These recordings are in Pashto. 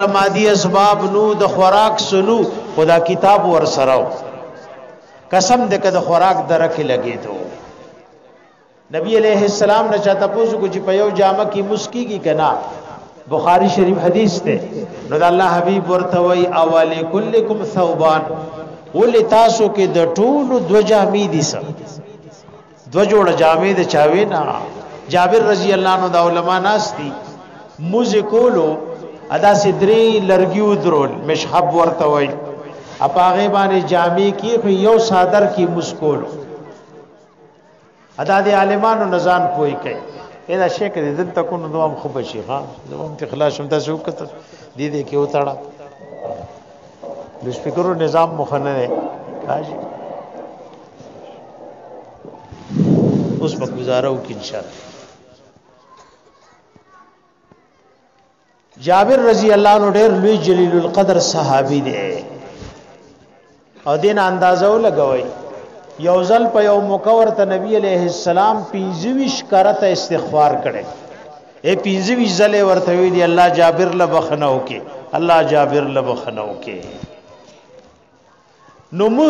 مادي اسباب نو د خوراک سنو خدا کتاب ور سره قسم دې کده خوراک درکه لګې ته نبی علیہ السلام نه چاته پوسو کو چې په یو جامه کې مسکیږي کنا بخاری شریف حدیث ته نو د الله حبیب ورته وی اولی کلکم ثوبان ول تاسو کې د ټولو دو جامې دي سم دو جوړه جامې د چاوي نه جابر رضی الله عنه د علما ناس دي موز کولو ادا سدري لرګیو درول مشحب ورته وای اپاغه باندې جامې کې خو یو صادر کې مسکول ادا د عالمانو نزان پوي کوي دا شیخ دې دن تکو نو دوام خو بشي ها دوام ته خلاص شم تاسو وکړه دې دې کې وتاړه د سپیکرو نظام مخنه نه راځي اوس په گزاره وکړي ان شاء الله جابر رضی الله عنه ډېر لوی جلیل القدر صحابي دی او دین اندازو لګوي یو ځل په یو موقع ورته نبی علیہ السلام 25 کرته استغفار کړي اے 25 ځل ورته وی دی الله جابر لبخنو کې الله جابر لبخنو کې نو مو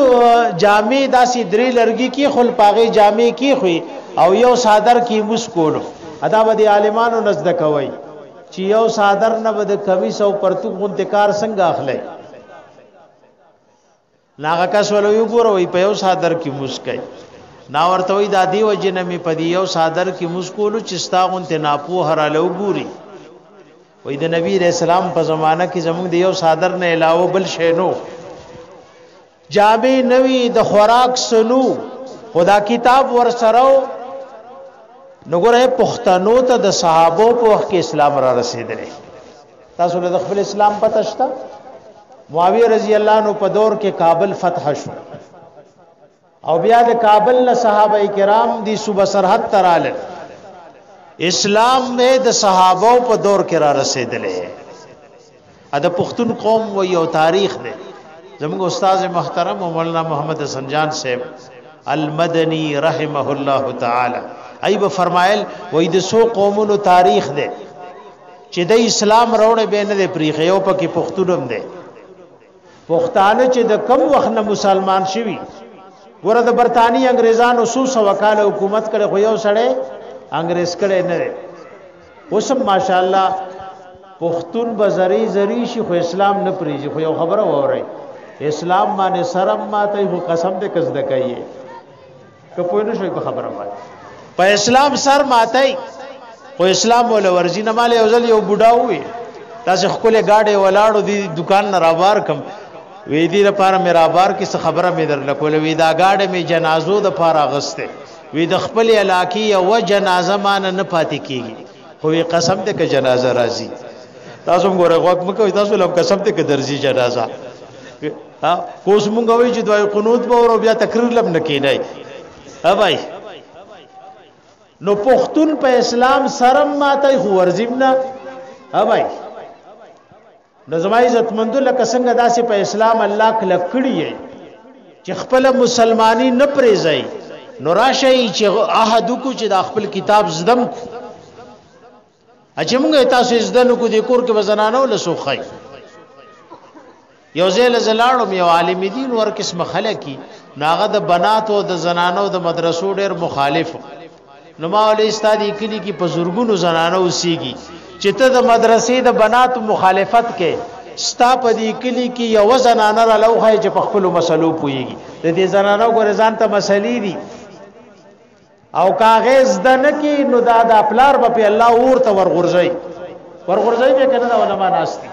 جامع داسې درې لرګي کې خل پاغه جامع کې خوې او یو صادر کې مسکولو ادا به د عالمانو نزد کوي چې یو صادر نه بده کمیس او پرتوک غونته کار څنګه اخلي ناغه کس ولو یو ګورو په یو صادر کې مسکای نا ورته وی دا دی وجنه می په یو صادر کې مسکولو چې ستا غونته ناپوه را لو ګوري وې د نبی رسول الله په زمانہ کې زموږ د یو صادر نه علاوه بل شی نو جامې نوی د خوراک سنو خدا کتاب ور سره نګوره پښتنو ته د صحابه په وخت کې اسلام را رسیدل تاسو له خپل اسلام پته شته معاویه رضی الله عنه په دور کې کابل فتح شو او بیا د کابل نه صحابه کرام دی صوبه سرحد تراله اسلام نه د صحابه په دور کې را رسیدلې ا د پښتون قوم و یو تاریخ دی زموږ استاد محترم مولانا محمد حسن جان صاحب المدنی رحمه الله تعالی ای به فرمایل وای د سو قومونو تاریخ دی چې د اسلام روړې به نه پریخې او پکې پښتون هم دی پښتانه چې د کم وخت نه مسلمان شوي ګوره د برتانی انګریزانو سو سو کال حکومت کړي خو یو سړی انګریز کړي نه دی اوسم ماشاءالله پښتون بزری زری شي خو اسلام نه پریږي خو یو خبره وره اسلام باندې سرم ماته خو قسم دې کز دکایي که پوه نه شوي په خبره باندې په اسلام سر ماتای خو اسلام ول ورزي نه مال یو ځل یو بوډا وي تاسو خپل گاډي ولاړو دي دکان نه رابار کم وې دې لپاره مې رابار کې څه خبره مې درل کول وې دا گاډي مې جنازو د پاره غسته وې د خپل علاقې یو جنازه مان نه پاتې کیږي هو قسم ته ک جنازه راځي تاسو موږ غوږ مکو تاسو لم قسم ته ک درځي جنازه ها کوس موږ وی چې دوی قنوت به ور بیا تقریر لم نکینای ها بھائی نو پښتون په اسلام سرم ماته خو ورزم نه ها بھائی نو زما عزت مند لکه څنګه داسې په اسلام الله کله کړی چې خپل مسلمانی نه پریزای نو راشي چې عہد کو چې د خپل کتاب زدم کو اچې موږ تاسو زدن کو د کور کې بزنانو لسوخای یو ځای لزلاړو یو عالم دین ور قسم خلکی ناغه د بنات او د زنانو د مدرسو ډیر مخالف نو ما ولې استادی کلی کې په زورګونو زنانه اوسېږي چې ته د مدرسې د بنات مخالفت کې ستا په دې کلی کې یو زنانه را لوخه چې په خپل مسلو پويږي د دې زنانه ګورې ځان ته مسلې دي او کاغذ د نه کې نو دا د خپلار په الله اور ته ورغورځي ورغورځي به کنه د علما ناشتي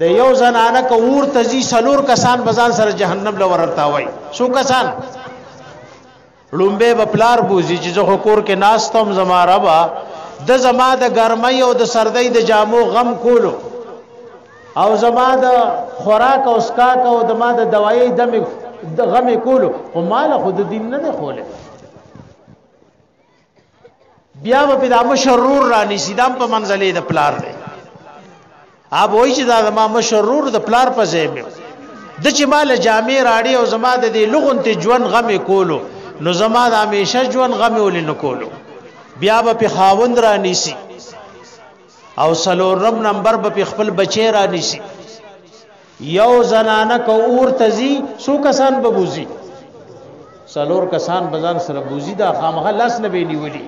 د یو زنانه کو اور تزي سلور کسان بزان سره جهنم لور ورتاوي سو کسان لومبه به پلار بوزي چې زه کور کې ناستم زما ربا د زما د ګرمۍ او د سردۍ د جامو غم کولو او زما د خوراک او اسکاک او د ما د دوايي دمه غم کولو او مال خود دین نه خوله بیا به دا مشرور را نشي دام په منځلې د پلار دی اب وای چې دا زما مشرور د پلار په ځای مې د چې مال جامع راړي او زما د دې لغون ته ژوند غم کولو نو زما د همیشه ژوند غم ولې نه کولو بیا به په خاوند را نشي او سلورم نمبر به خپل بچی را نشي یو زنانه کو اور تزي سو کسان به بوزي سلور کسان بزان سره بوزي دا خامخه لاس نه به نیولي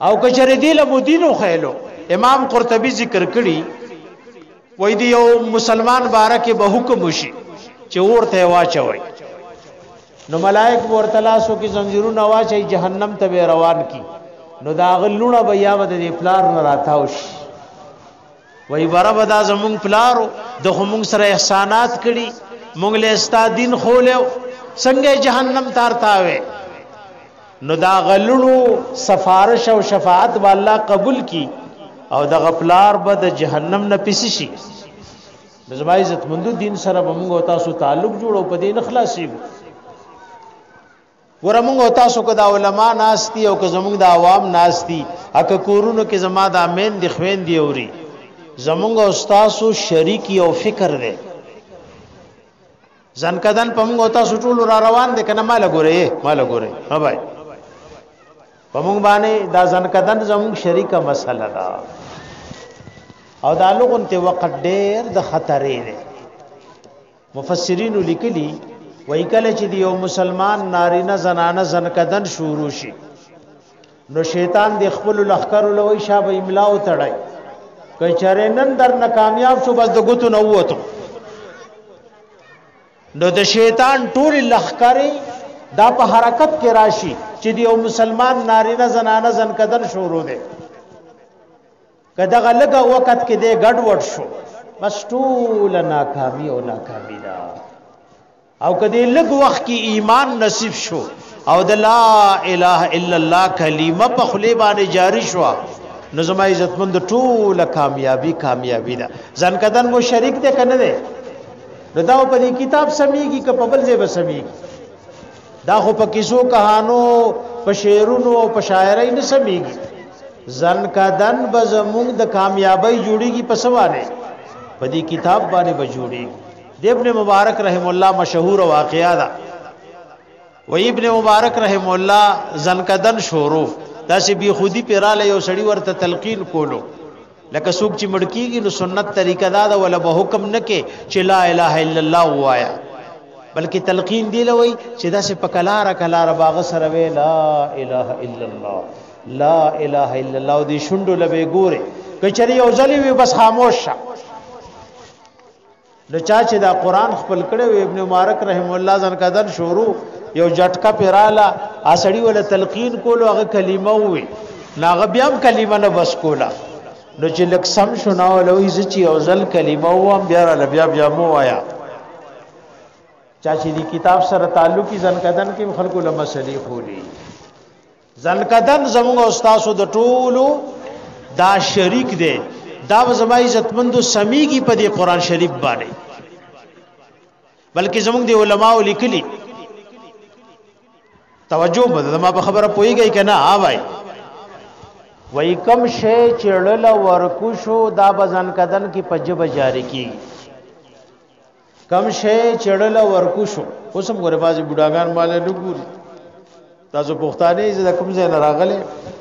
او کچره دی له مدینو خېلو امام قرطبي ذکر کړي وای دی یو مسلمان بارکه به حکم وشي چې ورته واچوي نو ملائک ورته لاسو کې زنجیرونه واچي جهنم ته روان کی نو دا غلونه بیا به د افلار نه راتاوش وای بره به دا زمونږ پلارو د خو مونږ سره احسانات کړي مونږ له ستا دین خولیو څنګه جهنم تارتاوي نو دا غلړو سفارش او شفاعت به الله قبول کی او د غپلار به د جهنم نه پیس شي زما عزت مند دین سره به مونږ تاسو تعلق جوړو په دین خلاصي ګوره موږ او تاسو که دا علما ناستی او که زموږ د عوام ناستی اکه کورونو کې زما د امین د خوین دی اوري زموږ او تاسو شریکی او فکر دی ځنکدن په موږ او تاسو ټول را روان دي کنه مال ګوره مال ګوره ها بھائی په موږ باندې دا ځنکدن زموږ شریکه مسله ده او دا لغون ته وقت ډیر د خطرې ده مفسرین لیکلی وای کله چې دی یو مسلمان نارینه زنانه زن کدن شروع شي نو شیطان د خپل لخر لوی شابه املا او تړای کای چرې نن در نه کامیاب شو بس د ګوتو نه وته نو د شیطان ټول لخرې دا په حرکت کې راشي چې دی یو مسلمان نارینه زنانه زن کدن شروع دی که دغه لګه وخت کې دی ګډ وډ شو بس ټول ناکامی او ناکامی ده او که دی لګ وخت کې ایمان نصیب شو او د لا اله الا الله کلمه په خلی باندې جاری شو نو زما عزتمند ټول کامیابی کامیابی ده ځان کدن مو شریک ده کنه ده دا په دې کتاب سميږي که په بل ځای به سميږي دا خو په کیسو کهانو په شعرونو او په شاعرۍ نه سمېږي ځن کا دن به زمونږ د کامیابی جوړیږي په سوانه په دې کتاب باندې به جوړیږي د ابن مبارک رحم الله مشهور واقعا ده و ابن مبارک رحم الله ځن کا دن شروع داسې بی خودی پیراله یو سړی ورته تلقین کولو لکه څوک چې مړ کیږي نو سنت طریقه دا ده ولا به حکم نه کې چې لا اله الا الله وایا بلکې تلقین دی لوي چې دا سه په کلار کلار باغ سره وی لا اله الا الله لا اله الا الله دې شوندو لبه ګوره کچری یو ځلی وي بس خاموش شه نو چا چې دا قران خپل کړي و ابن مبارک رحم الله ځن قدر شروع یو جټکا پیراله اسړی ول تلقین کولو هغه کلمه وې ناغه بیا هم کلمه نه بس کولا نو چې لک سم شونه ولوي چې یو ځل کلمه و بیا را بیا بیا مو وایا چا چې دی کتاب سره تعلقي ځن قدر کې خلکو لمسلې خولي ځنکدن زموږ او تاسو د ټولو دا شریک دی دا زما عزتمندو سميږي په دې قران شریف باندې بلکې زموږ د علماو لیکلي توجه بده زما په خبره پويږي کنه ها وای وای کم شی چړل ورکو شو دا بزن کدن کې پجب جاری کیږي کم شی چړل ورکو شو اوسم ګوره بازي بډاګان مال نه ګوري تاسو پښتانه یې د کوم ځای نه راغلي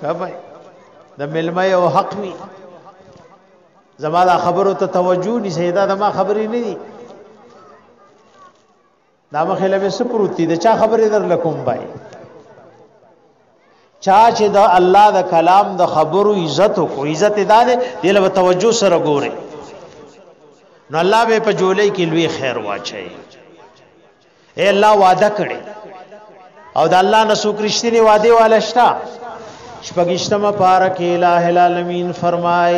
هبای د ملمه او حق وی زماده خبرو ته توجه ني سیدا د ما خبرې نه دي دا مخه لمه سپروتی د چا خبرې در لکم بای چا چې د الله د کلام د خبرو عزت کو عزت دار دی له توجه سره ګوري نو الله به په جولې کې لوی خیر واچي اے الله وعده کړي او د الله نه څوک رښتینی وعده والشتا شپږشتمه پارکه الہ العالمین فرمای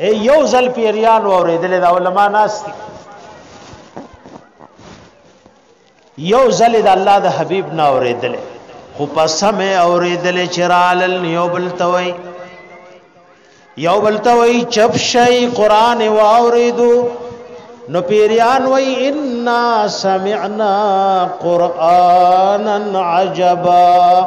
اے یو ځل پیریان اوریدل دا علما ناس دي یو ځل د الله د حبیب نه اوریدل خو پسمه اوریدل چرال یو بل توي یو بل توي چپ شي قران واوریدو نو پیریان وای ان سمعنا قرانا عجبا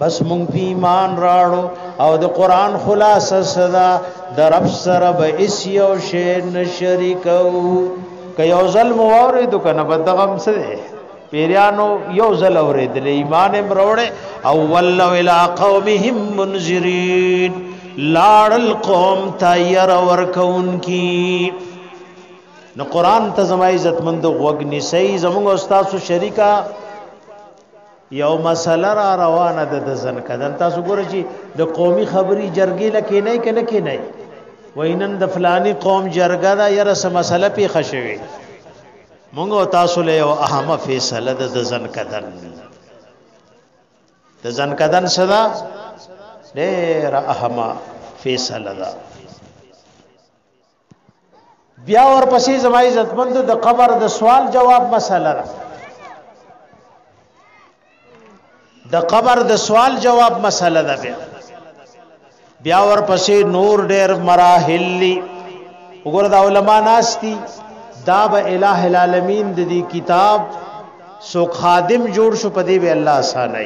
بس مونږ په ایمان راړو او د قران خلاصه صدا د رب سره به اس یو شی نشریکو که یو ظلم اوریدو کنه بدغم سره پیرانو یو ځل اوریدل ایمان امروړ او ول الى قومهم منذرین لاړ القوم تیر ورکون کی نو قران ته زما عزت مند غوګ نسی زموږ استاد شریکا یو مسله را روانه ده د ځنکه دن تاسو ګورئ چې د قومي خبري جرګې لکه نه کنه کې نه وینن د فلانی قوم جرګه دا یره سم مسله پی خشوي مونږ تاسو له یو اهمه فیصله ده د ځنکه دن د ځنکه دن صدا ډېر اهمه فیصله ده بیا ورپسې زما عزتمند د قبر د سوال جواب مسله ده د قبر د سوال جواب مسله ده بیا بیا ورپسې نور ډېر مراحل لي وګوره دا علما ناشتي دا به الٰه العالمین د دې کتاب سو خادم جوړ شو په دې به الله اسانه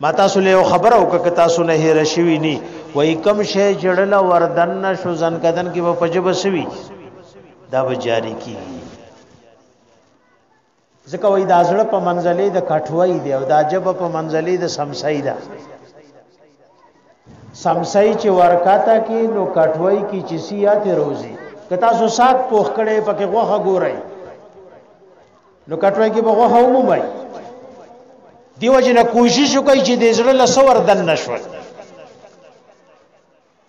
ما تاسو له خبر او که تاسو نه هیر شوی نی وای کم شی جړل وردن شو زن کدن کې په پجب سوی دا به جاری کی ځکه وای د ازړه په منځلې د کټوي دی او د عجب په منځلې د سمسای ده سمسای چې ورکاته کې نو کټوي کې چې سیات روزي که تاسو سات پوخ کړي پکې غوخه ګورئ نو کټوي کې بغه هم وای دیو جن کوشش وکړي چې د زړه لسور دن نشول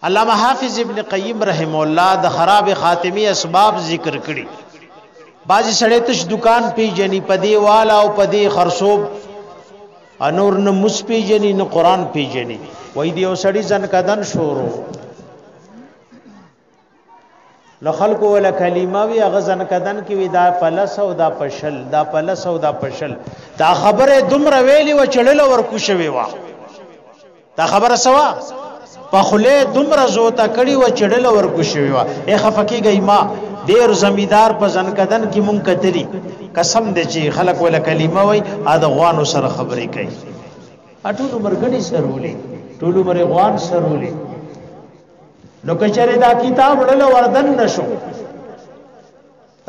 علامه حافظ ابن قیم رحم الله د خراب خاتمی اسباب ذکر کړي بعضی سړی تش دکان پیجنې پدی والا او پدی خرصوب انور نه مس پیجنې نه قران پیجنې وای دی او سړی ځن کدن شورو نو خلکو ولا کلمه وی غزن کدن کې وی دا پلس او دا پشل دا پلس او دا پشل دا خبره دومره ویلی و چړل ور کوشوي وا دا خبره سوا په خله دومره زوتا کړي و چړل ور کوشوي وا اے خفقي گئی ما ډیر زمیدار په ځن کدن کې مونږ کتلی قسم دې چې خلک ولا کلمه وای ا د غوانو سره خبرې کوي اټول مرګړي سرولې ټول مرغوان سرولې نو کچره دا کتاب ړل وردن نشو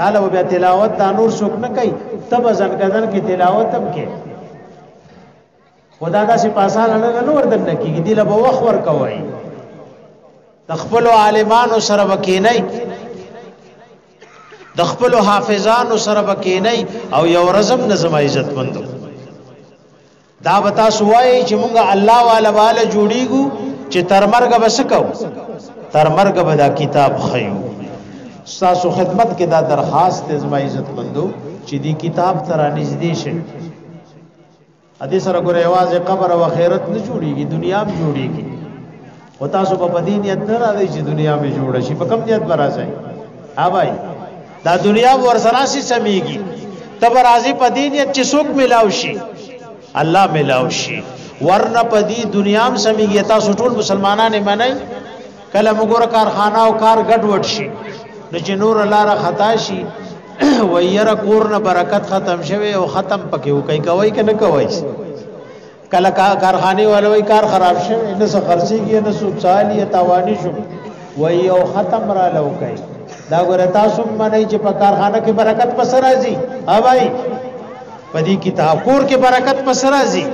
طالب بیا تلاوت دا نور څوک نه کوي تب ځن کدن کې تلاوت هم کې خدا دا سي پاسان نه نور دن نه کیږي دی له وخ ور کوي تخپل عالمانو سره وکینای د خپل حافظانو سره وکینای او یو رزم نظم عزت مندو دا به تاسو وایي چې مونږ الله والا والا جوړیږو چې تر مرګ به سکو تر مرګ به دا کتاب خیو تاسو خدمت کې دا درخواست زما عزت مندو چې دی کتاب تر نږدې شي ا دې سره ګوره یوازې قبر او خیرت نه جوړیږي دنیا هم جوړیږي و تاسو په بدی نیت نه راځي چې دنیا می جوړ شي په کم نیت برازي ها بھائی دا دنیا ور سره سي سميږي تب راځي په دین نیت چې څوک ملاو شي الله ملاو شي ورنه په دې دنیا هم سميږي تاسو ټول مسلمانان یې منئ کله موږ کارخانه او کار ګډ وډ شي نو چې نور الله را خطا شي ويره کور نه برکت ختم شوه او ختم پکې وکي کوي کنه کوي کله کارخانه ولوي کار خراب شوی نه څه خرڅيږي نه څه چالي تاواني شو وای او ختم را لوکای دا ګور تاسو باندې چې په کارخانه کې برکت پس راځي ها بھائی پدې کتاب کور کې برکت پس راځي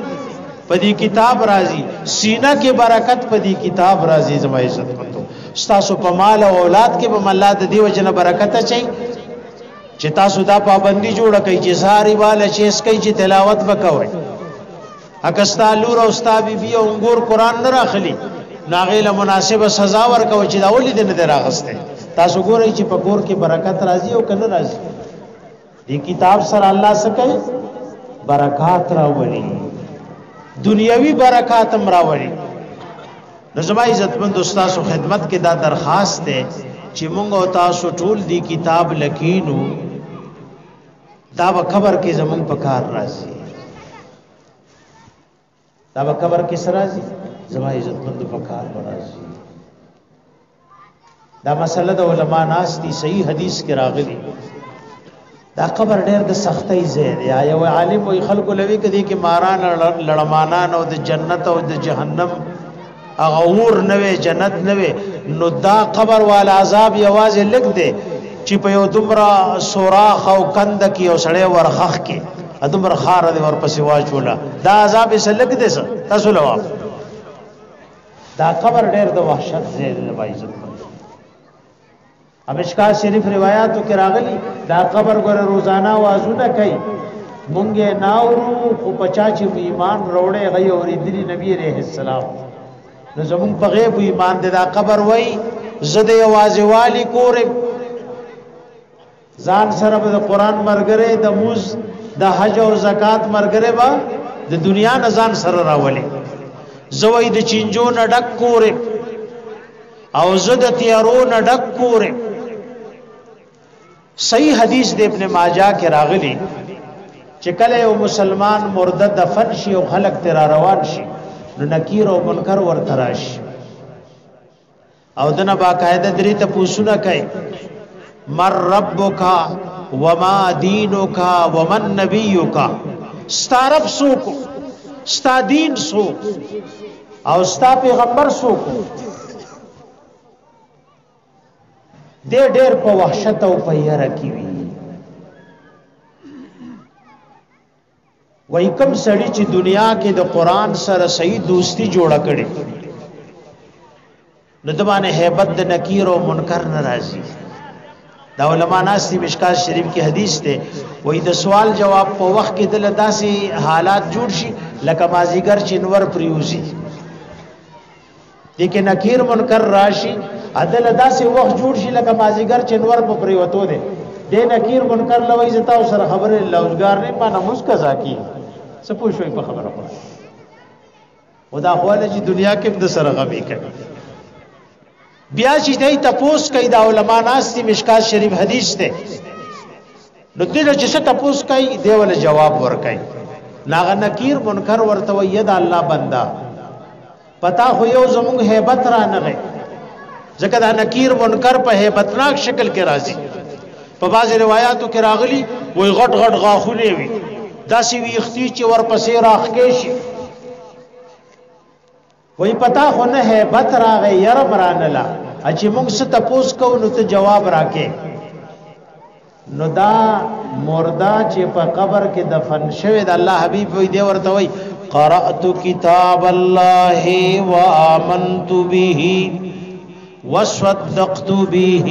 پدې کتاب راځي سینه کې برکت پدې کتاب راځي زما عزت مندو تاسو په مال او اولاد کې به ملاد دی وجنه برکت چي چې تاسو دا پابندي جوړه کوي چې ساری والا چې اس کوي چې تلاوت وکوي اکستا لور او ستا بی بی او انګور قران نه راخلی ناغه له مناسبه سزا ورکوي چې دا ولې دې نه دراغسته تاسو ګورئ چې په کور کې برکت راځي او کنه راځي دې کتاب سره الله سکه برکات راوړي دنیوي برکات هم راوړي نو زما عزتمند استاد خدمت کې دا درخواست ده چې مونږ او تاسو ټول دی کتاب لکینو دا به قبر کې زمون په کار راځي دا به قبر کې سره راځي زما عزتمند په کار راځي دا مسله د علما ناس دي صحیح حدیث کې راغلي دا قبر ډېر د سختۍ ځای دی یو عالم وي خلکو لوي کدي کې ماران لړمانان او د جنت او د جهنم هغه ور نوې جنت نوې نو دا قبر والا عذاب یوازې لګ دی چې په یو دومره سوراخ او کند کې او سړې ورخخ کې ادمر خار دی ورپسې واچولا دا عذاب یې سلګ دی تاسو لواب دا قبر ډېر د وحشت ځای دی د عزت پر امشکا شریف روایتو کې راغلي دا قبر ګره روزانه وازونه کوي مونږه ناورو خو پچا چې ایمان وروړې غي اورېدلی نبی عليه السلام نو زمون په غیب ایمان دې دا قبر وای زده یوازې والی کورم ځان سره به د قران مرګره د موز د حج او زکات مرګره به د دنیا نه ځان سره راولي زوی د چینجو نه ډک کوره او زه د تیارو نه ډک کوره صحیح حدیث د ابن ماجه کې راغلی چې کله یو مسلمان مرده دفن شي او خلک تر روان شي نو نکیر او منکر ورته راشي او دنه باقاعده درې ته پوښونه کوي مر ربک وما دینک ومن نبیک ستارب سوک ستا دین سوک او ستا پیغمبر سوک دې ډېر په وحشت او په یره کې وي وای کوم سړی چې دنیا کې د قران سره صحیح دوستی جوړ کړي نو د باندې hebat د نکیر او منکر ناراضي دا علما ناسي مشکا شریف کې حدیث ته وای د سوال جواب په وخت کې دل داسې حالات جوړ شي لکه مازیګر چنور پریوزي دې کې نکیر منکر راشي عدل داسې وخت جوړ شي لکه مازیګر چنور په پریوتو دی دې نکیر منکر لوي زتا او سره خبره لوزګار نه پانه مسکزا کی څه پوښوي په خبره خو خدا خواله چې دنیا کې د سره غمي کوي بیا چې دای تپوس کوي دا علما ناس دي مشکات شریف حدیث ده نو دله چې څه تپوس کوي دی ول جواب ور کوي ناغه نکیر منکر ورته وي یدا الله بندا پتا خو یو زموږ hebat را نه غي ځکه دا نکیر منکر په hebatnak شکل کې راځي په بعض روایتو کې راغلي وای غټ غټ غاخونه وي داسې ویختی چې ورپسې راخ کې شي وای پتا خو نه هیبت راغې ير برانلا چې موږ څه تپوس کو نو ته جواب راکې نو دا مردا چې په قبر کې دفن شوی د الله حبيب وي دی ورته وای قرات کتاب الله وامنت به وصدقت به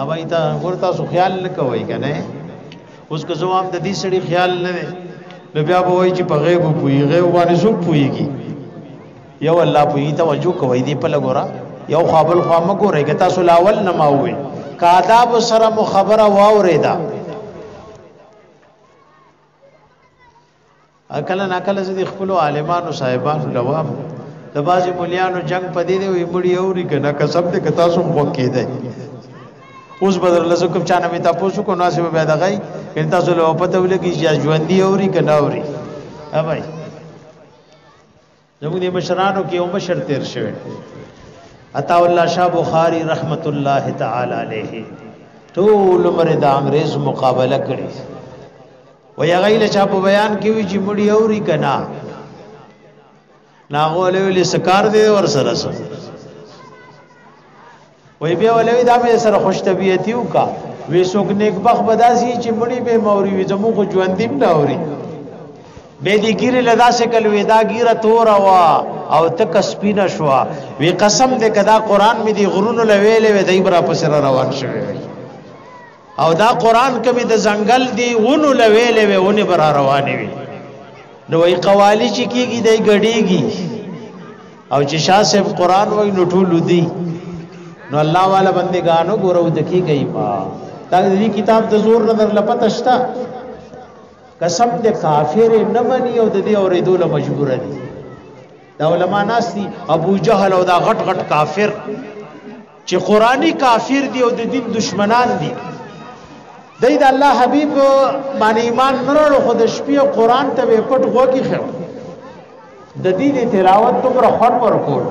اوبای تا ګور تاسو خیال نه کوي کنه اوس که زوام د دې سړي خیال نه دی نو بیا به وایي چې په غیب پوي غیب باندې څوک پويږي یو الله پوي توجه کوي دې په لګورا یو خابل خو ما ګورې که تاسو لاول نه ما وې کاداب سره مخبره واورې دا اکل نه اکل زه د خپل عالمانو صاحبانو لوام د بازي مليانو جنگ پدې دی وي مړی اوري کنه قسم دې کتا سو مو کې دی اوس بدر لزو کوم چانه می تاسو کو ناسب به دغی ان تاسو له پته ولګی چې ژوند دی اوري کنه اوري ها بھائی زموږ د مشرانو کې یو مشر تیر شوی عطا الله شاه بخاری رحمت الله تعالی علیه ټول عمر د انګريز مقابله کړې و یا غیله چا په بیان کې وی چې مړی اوري کنا ناغول ویل سکار دی ور سره سره وای بیا ولوي دا مې سره خوش طبيعتي وکا وې څوک نیک بخ بداسي چې مړي به موري وي زمو خو ژوندیم نه اوري به دې ګيره لدا شکل وې دا ګيره تور وا او تک سپینه شو وې قسم دې کدا قران مې دې غرونو لوي لوي دای برا پسره روان شوی او دا قران کې د ځنګل دی ونو لوي لوي ونی بر روانې وي نو ای قوالی چې کیږي دای غړيږي او چې شاه صاحب قران وای نو ټول دی نو الله والا بندگانو ګورو دکی گئی ما دا دې کتاب د زور نظر لپته شتا قسم دې کافر نه مني او د دې اورېدو له مجبور دي دا علما ناس دي ابو جهل او دا غټ غټ کافر چې قرآني کافر دی او د دین دشمنان دي دای د الله حبیب باندې ایمان نه لرلو خو د شپې قرآن ته پټ غوږی خو د دې د تلاوت دومره خور ورکول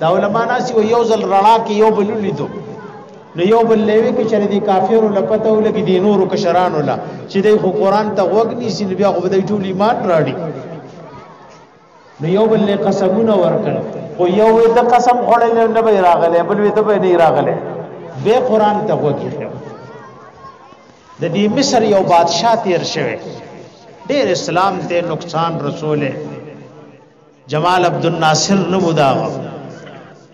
دا علما ناسي یو ځل رڼا کې یو بل لیدو نو یو بل لوي کې چې د کافرو لپته ولګي دي نورو کشرانو لا چې د قرآن ته وګني سین بیا غو د ټول ایمان راړي نو یو بل له قسمونه ورکړ او یو وې د قسم خوړل نه به راغله بل وې د به نه راغله به قران ته وکی د دې مصر یو بادشاہ تیر شوی ډیر اسلام ته نقصان رسوله جمال عبد الناصر نو مدا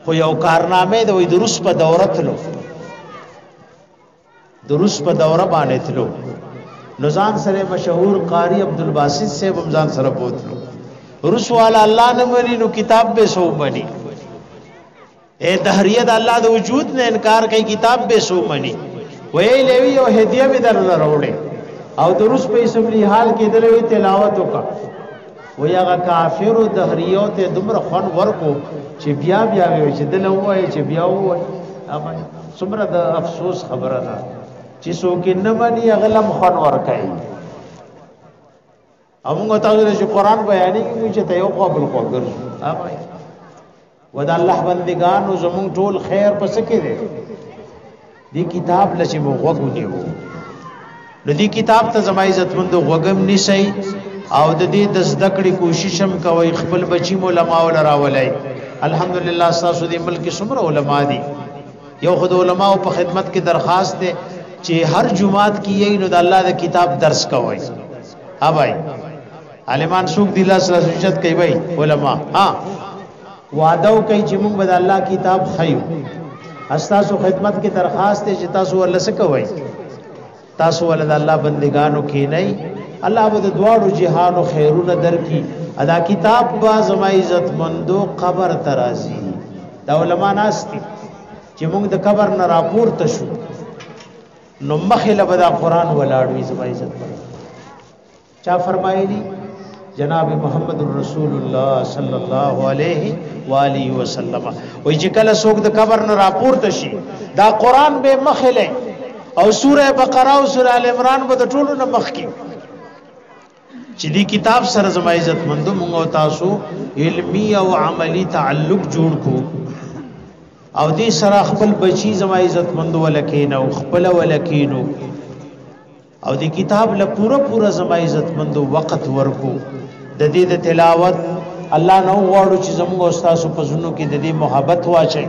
خو یو کارنامه د وې د روس په دورت لو دروس په دوره باندې تلو نزان سره مشهور قاری عبد الباسط سے بمزان سره بوتلو روس والا الله نه مني نو کتاب به سو مني اے تحریه د الله د وجود نه انکار کوي کتاب به سو مني وې لوي او هدیه به در وروړي او دروس په اسمبلی حال کې دلوي تلاوت وکړه وی هغه کافر او دهریو ته دومره خون ورکو چې بیا بیا وی چې دل وای چې بیا وای اما څومره د افسوس خبره ده چې څوک نه باندې اغلم خون ورکای او موږ تاسو ته قرآن بیانې کوي چې ته یو قابل کو ګرځي اما و دا الله بندگانو زمون ټول خیر پس کې دی دی کتاب لچې مو غوږو نیو نو دی کتاب ته زما عزت مند غوږم نشي او د دې د زده کړې کوشش هم کوي خپل بچی مو علماء لراولای الحمدلله تاسو دې ملک څومره علما دي یو خود علماء په خدمت کې درخواست ده چې هر جمعات کې یې نو د الله د کتاب درس کوي ها بھائی عالمان سوق دی الله سره سجد کوي وای علما ها وعده کوي چې موږ به الله کتاب خيو استاسو خدمت کې درخواست ته چې تاسو ول څه کوي تاسو ول د الله بندگانو کې نه الله به د دواړو جهانو خیرونه درکې ادا کتاب با زما عزت مندو قبر ترازی دا علما ناشتي چې موږ د قبر نه راپور ته شو نو مخې لبدا قران ولاړوي زما عزت مندو چا فرمایلی جناب محمد رسول الله صلی الله علیه و آله وسلم وای چې کله څوک د قبر نه راپورته شي دا قران به مخله او سوره بقره او سوره ال عمران به د ټولو نه مخ کی چې دی کتاب سره زما عزت مند مونږ او تاسو علمی او عملی تعلق جوړ کو او دې سره خپل بچی زما عزت مند ولکینو خپل ولکینو او د کتاب له پوره پوره زما عزتمند وخت ورکو د دې د تلاوت الله نو غواړو چې زموږ استاد په زونو کې د دې محبت واچي